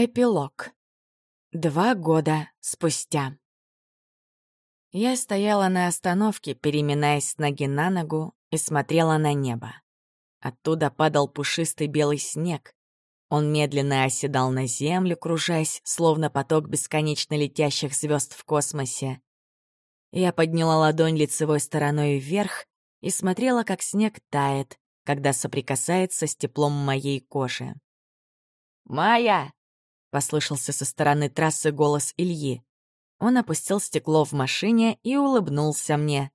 Эпилог. Два года спустя. Я стояла на остановке, переминаясь с ноги на ногу, и смотрела на небо. Оттуда падал пушистый белый снег. Он медленно оседал на землю, кружась, словно поток бесконечно летящих звезд в космосе. Я подняла ладонь лицевой стороной вверх и смотрела, как снег тает, когда соприкасается с теплом моей кожи. «Майя!» — послышался со стороны трассы голос Ильи. Он опустил стекло в машине и улыбнулся мне.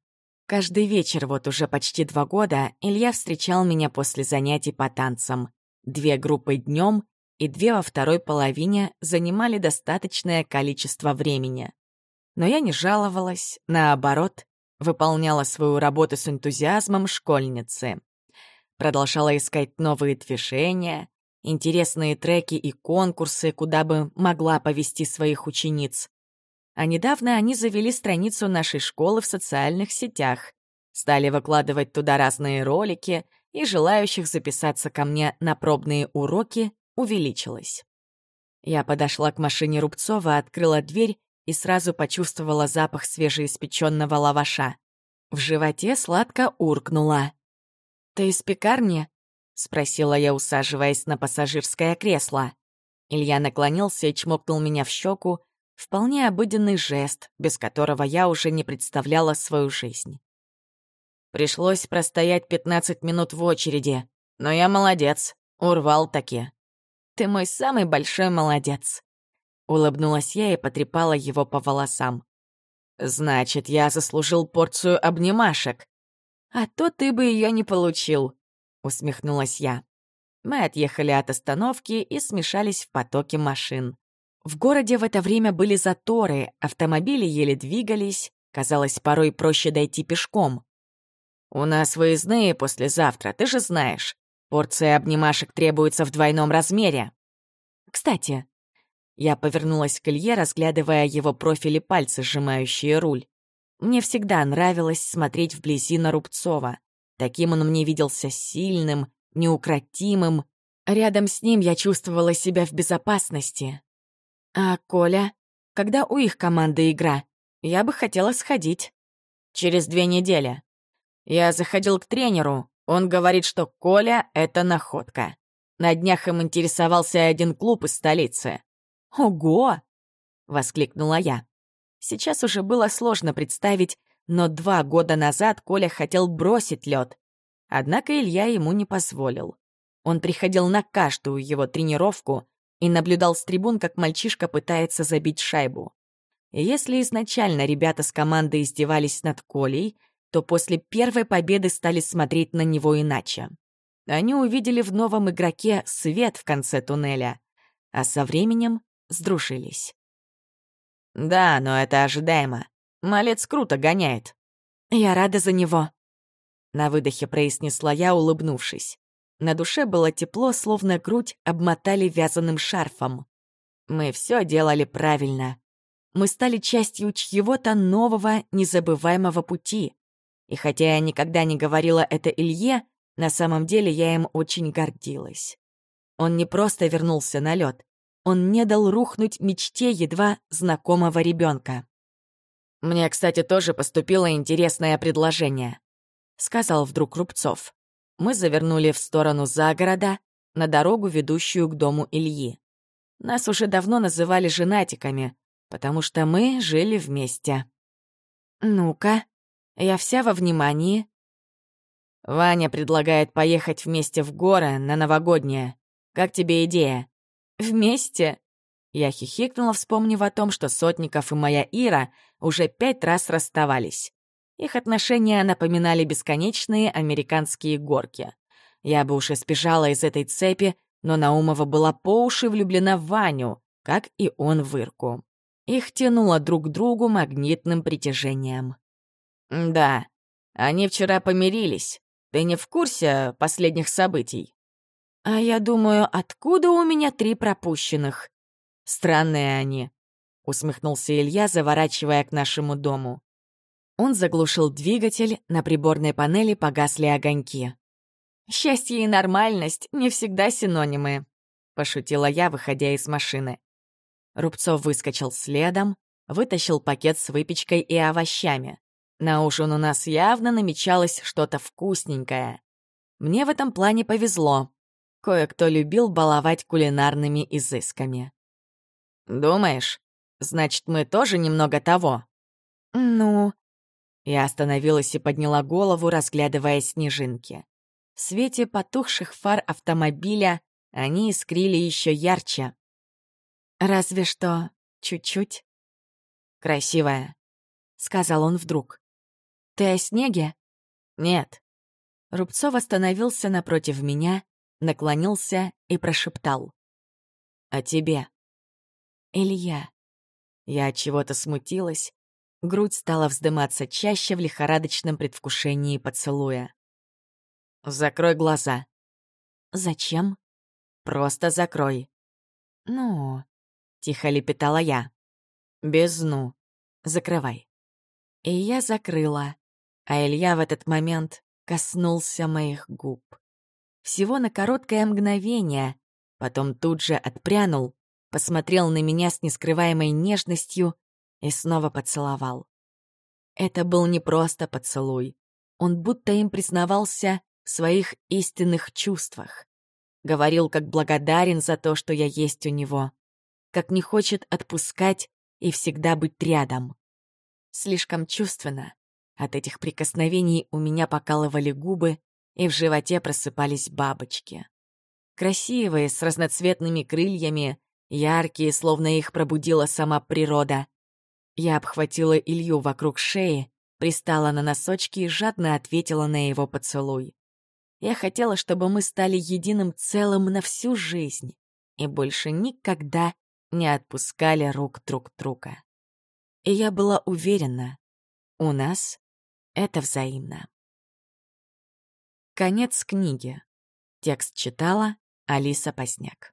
Каждый вечер вот уже почти два года Илья встречал меня после занятий по танцам. Две группы днем и две во второй половине занимали достаточное количество времени. Но я не жаловалась, наоборот, выполняла свою работу с энтузиазмом школьницы. Продолжала искать новые движения, интересные треки и конкурсы, куда бы могла повести своих учениц. А недавно они завели страницу нашей школы в социальных сетях, стали выкладывать туда разные ролики, и желающих записаться ко мне на пробные уроки увеличилось. Я подошла к машине Рубцова, открыла дверь и сразу почувствовала запах свежеиспеченного лаваша. В животе сладко уркнула. «Ты из пекарни?» — спросила я, усаживаясь на пассажирское кресло. Илья наклонился и чмокнул меня в щеку, вполне обыденный жест, без которого я уже не представляла свою жизнь. Пришлось простоять 15 минут в очереди, но я молодец, урвал таки. Ты мой самый большой молодец. Улыбнулась я и потрепала его по волосам. Значит, я заслужил порцию обнимашек. А то ты бы ее не получил, — усмехнулась я. Мы отъехали от остановки и смешались в потоке машин. В городе в это время были заторы, автомобили еле двигались, казалось, порой проще дойти пешком. «У нас выездные послезавтра, ты же знаешь. Порция обнимашек требуется в двойном размере». «Кстати...» Я повернулась к Илье, разглядывая его профили пальцы, сжимающие руль. Мне всегда нравилось смотреть вблизи на Рубцова. Таким он мне виделся сильным, неукротимым. Рядом с ним я чувствовала себя в безопасности. А Коля? Когда у их команды игра? Я бы хотела сходить. Через две недели. Я заходил к тренеру. Он говорит, что Коля — это находка. На днях им интересовался один клуб из столицы. «Ого!» — воскликнула я. Сейчас уже было сложно представить, но два года назад Коля хотел бросить лед. Однако Илья ему не позволил. Он приходил на каждую его тренировку и наблюдал с трибун, как мальчишка пытается забить шайбу. И если изначально ребята с команды издевались над Колей, то после первой победы стали смотреть на него иначе. Они увидели в новом игроке свет в конце туннеля, а со временем сдружились. «Да, но это ожидаемо. Малец круто гоняет». «Я рада за него», — на выдохе произнесла я, улыбнувшись. На душе было тепло, словно грудь обмотали вязаным шарфом. Мы все делали правильно. Мы стали частью чьего-то нового, незабываемого пути. И хотя я никогда не говорила это Илье, на самом деле я им очень гордилась. Он не просто вернулся на лед, он не дал рухнуть мечте едва знакомого ребенка. «Мне, кстати, тоже поступило интересное предложение», — сказал вдруг Рубцов. Мы завернули в сторону загорода, на дорогу, ведущую к дому Ильи. Нас уже давно называли женатиками, потому что мы жили вместе. «Ну-ка, я вся во внимании». Ваня предлагает поехать вместе в горы на новогоднее. Как тебе идея? Вместе? Я хихикнула, вспомнив о том, что Сотников и моя Ира уже пять раз расставались. Их отношения напоминали бесконечные американские горки. Я бы уже сбежала из этой цепи, но Наумова была по уши влюблена в Ваню, как и он в Ирку. Их тянуло друг к другу магнитным притяжением. «Да, они вчера помирились. Ты не в курсе последних событий?» «А я думаю, откуда у меня три пропущенных?» «Странные они», — усмехнулся Илья, заворачивая к нашему дому. Он заглушил двигатель, на приборной панели погасли огоньки. «Счастье и нормальность — не всегда синонимы». — пошутила я, выходя из машины. Рубцов выскочил следом, вытащил пакет с выпечкой и овощами. На ужин у нас явно намечалось что-то вкусненькое. Мне в этом плане повезло. Кое-кто любил баловать кулинарными изысками. «Думаешь, значит, мы тоже немного того?» «Ну...» Я остановилась и подняла голову, разглядывая снежинки. В свете потухших фар автомобиля они искрили еще ярче. «Разве что чуть-чуть». «Красивая», — сказал он вдруг. «Ты о снеге?» «Нет». Рубцов остановился напротив меня, наклонился и прошептал. «О тебе». «Илья». Я от чего-то смутилась. Грудь стала вздыматься чаще в лихорадочном предвкушении поцелуя. «Закрой глаза». «Зачем?» «Просто закрой». «Ну...» — тихо лепетала я. «Без «ну». Закрывай». И я закрыла, а Илья в этот момент коснулся моих губ. Всего на короткое мгновение, потом тут же отпрянул, посмотрел на меня с нескрываемой нежностью и снова поцеловал. Это был не просто поцелуй. Он будто им признавался в своих истинных чувствах. Говорил, как благодарен за то, что я есть у него, как не хочет отпускать и всегда быть рядом. Слишком чувственно. От этих прикосновений у меня покалывали губы, и в животе просыпались бабочки. Красивые, с разноцветными крыльями, яркие, словно их пробудила сама природа. Я обхватила Илью вокруг шеи, пристала на носочки и жадно ответила на его поцелуй. Я хотела, чтобы мы стали единым целым на всю жизнь и больше никогда не отпускали рук друг друга. И я была уверена, у нас это взаимно. Конец книги. Текст читала Алиса Посняк.